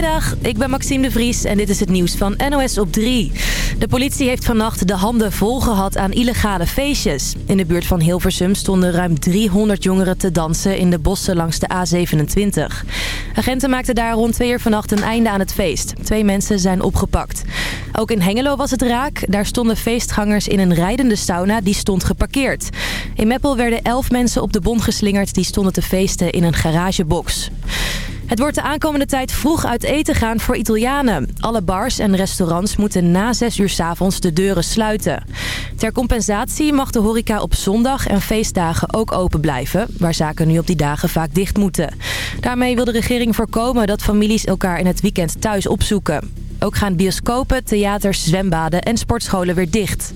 Goedemiddag, ik ben Maxime de Vries en dit is het nieuws van NOS op 3. De politie heeft vannacht de handen vol gehad aan illegale feestjes. In de buurt van Hilversum stonden ruim 300 jongeren te dansen in de bossen langs de A27. Agenten maakten daar rond twee uur vannacht een einde aan het feest. Twee mensen zijn opgepakt. Ook in Hengelo was het raak. Daar stonden feestgangers in een rijdende sauna die stond geparkeerd. In Meppel werden elf mensen op de bon geslingerd die stonden te feesten in een garagebox. Het wordt de aankomende tijd vroeg uit eten gaan voor Italianen. Alle bars en restaurants moeten na 6 uur s avonds de deuren sluiten. Ter compensatie mag de horeca op zondag en feestdagen ook open blijven... waar zaken nu op die dagen vaak dicht moeten. Daarmee wil de regering voorkomen dat families elkaar in het weekend thuis opzoeken. Ook gaan bioscopen, theaters, zwembaden en sportscholen weer dicht.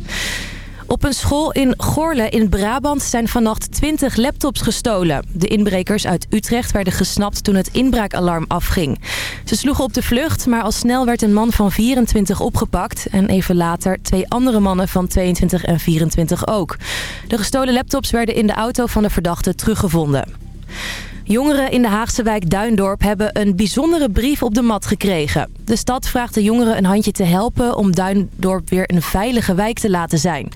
Op een school in Gorle in Brabant zijn vannacht 20 laptops gestolen. De inbrekers uit Utrecht werden gesnapt toen het inbraakalarm afging. Ze sloegen op de vlucht, maar al snel werd een man van 24 opgepakt... en even later twee andere mannen van 22 en 24 ook. De gestolen laptops werden in de auto van de verdachte teruggevonden. Jongeren in de Haagse wijk Duindorp hebben een bijzondere brief op de mat gekregen. De stad vraagt de jongeren een handje te helpen om Duindorp weer een veilige wijk te laten zijn.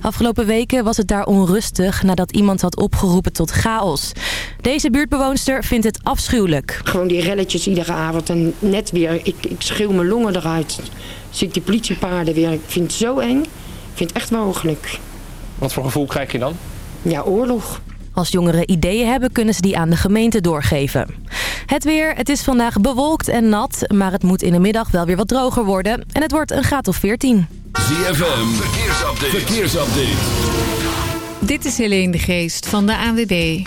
Afgelopen weken was het daar onrustig nadat iemand had opgeroepen tot chaos. Deze buurtbewoonster vindt het afschuwelijk. Gewoon die relletjes iedere avond en net weer, ik, ik schreeuw mijn longen eruit. Zie ik die politiepaarden weer, ik vind het zo eng. Ik vind het echt mogelijk. Wat voor gevoel krijg je dan? Ja, oorlog. Als jongeren ideeën hebben, kunnen ze die aan de gemeente doorgeven. Het weer, het is vandaag bewolkt en nat, maar het moet in de middag wel weer wat droger worden. En het wordt een graad of 14. ZFM, verkeersupdate. verkeersupdate. Dit is Helene de Geest van de ANWB.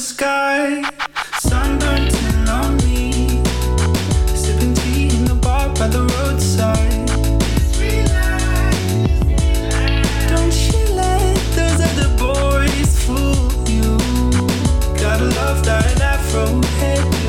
sky, sunburnt and lonely, sipping tea in the bar by the roadside. Don't you let those other boys fool you. Gotta love head.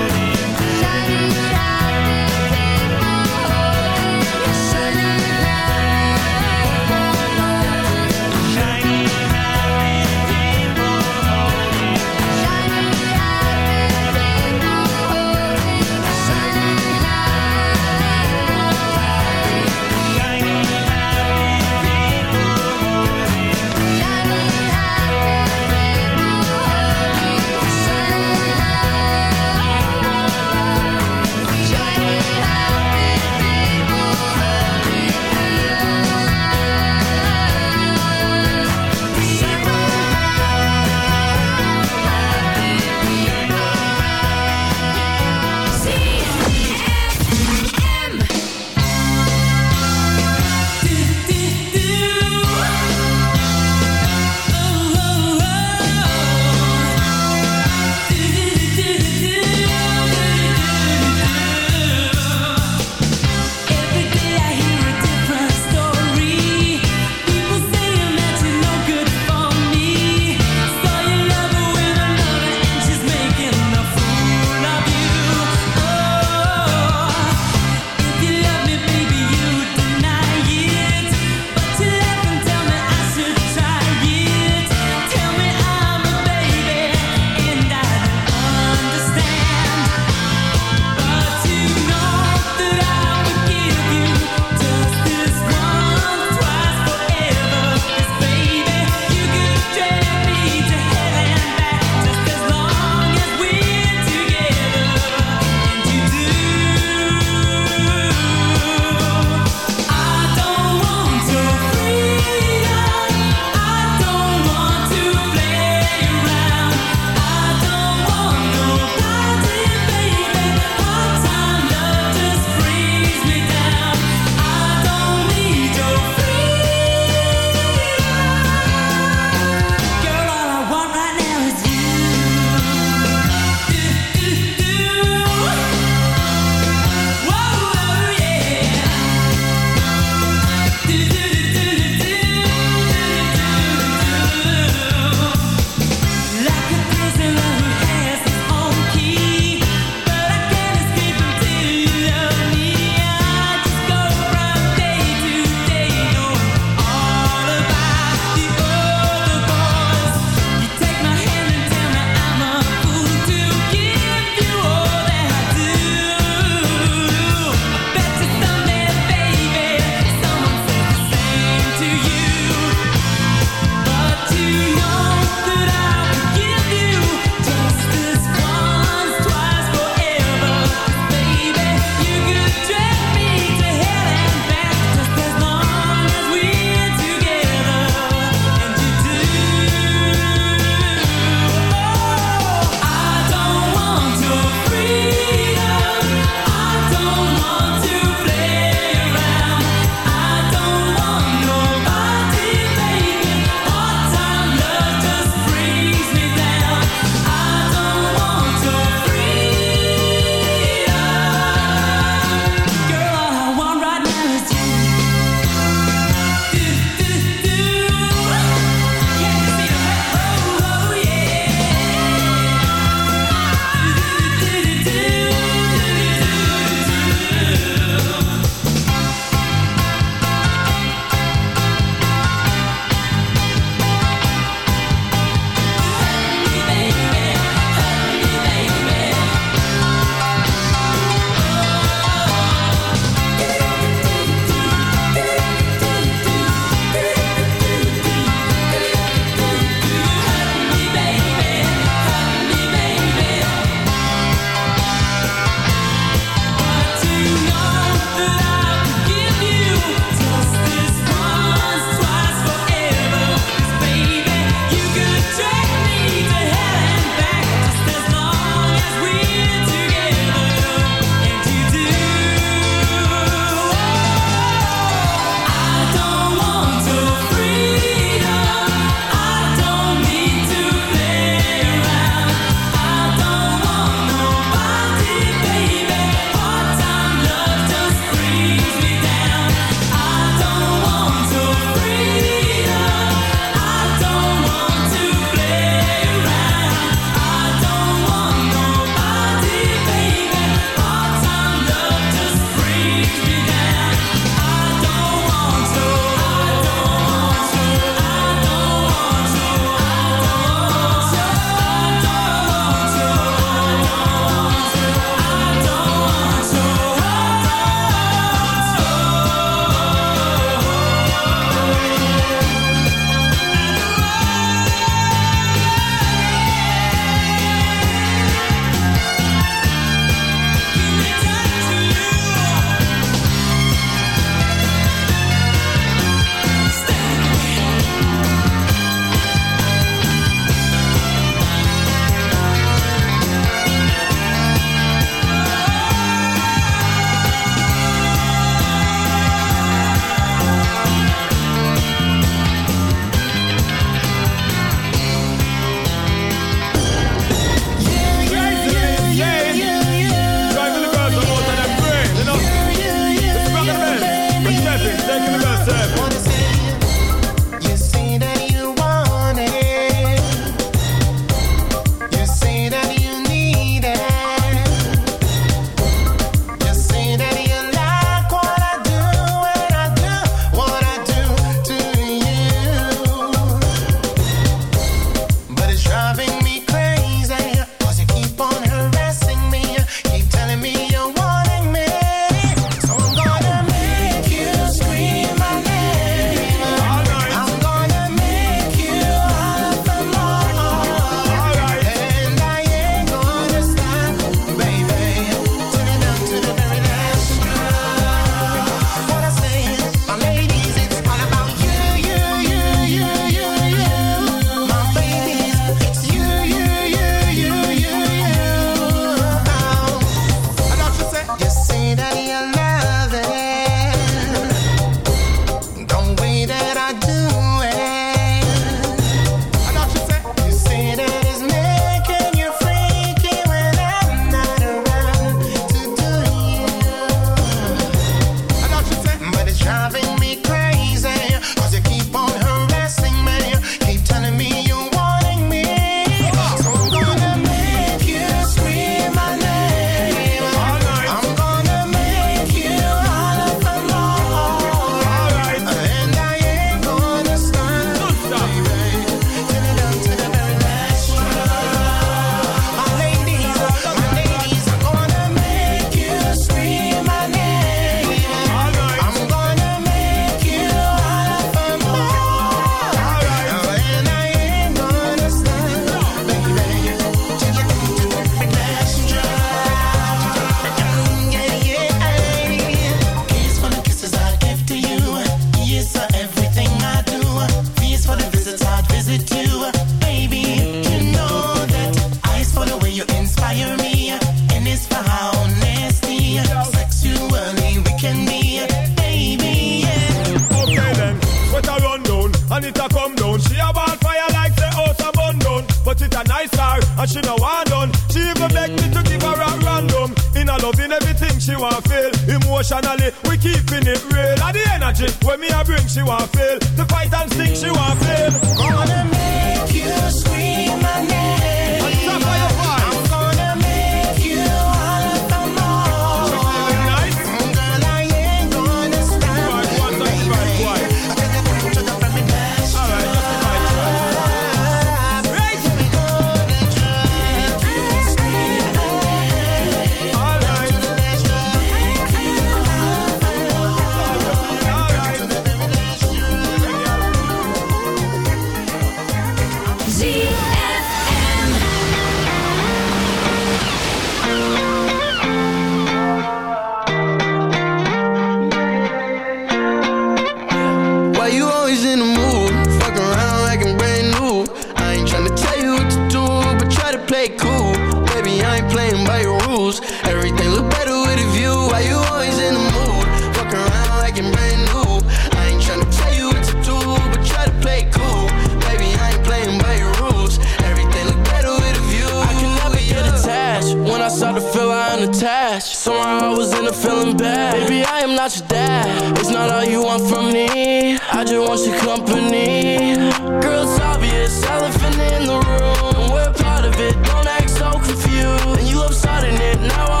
unattached Somehow I was in a feeling bad. Baby, I am not your dad. It's not all you want from me. I just want your company. Girl, it's obvious, elephant in the room. We're part of it, don't act so confused. And you love starting it, now I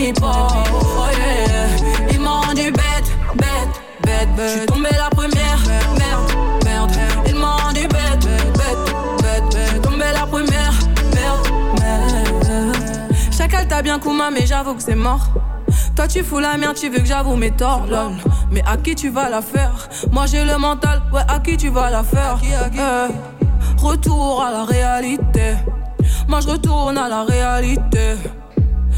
hip-hop. Oh. Ils m'ont rendu bête, bête, bête, bête. J'suis tombé la première, merde, merde. Ils m'ont rendu bête, bête, bête, bête. J'suis tombé la première, merde, merde. Chacal t'a bien Kuma, mais j'avoue que c'est mort. Toi tu fous la merde, tu veux que j'avoue mes torts, lol. Mais à qui tu vas la faire? Moi j'ai le mental, ouais, à qui tu vas la faire? Eh, retour à la réalité. Moi je retourne à la réalité.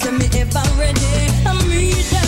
to me if I'm ready. I'm ready.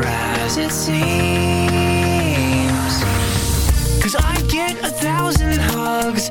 as it seems. Cause I get a thousand hugs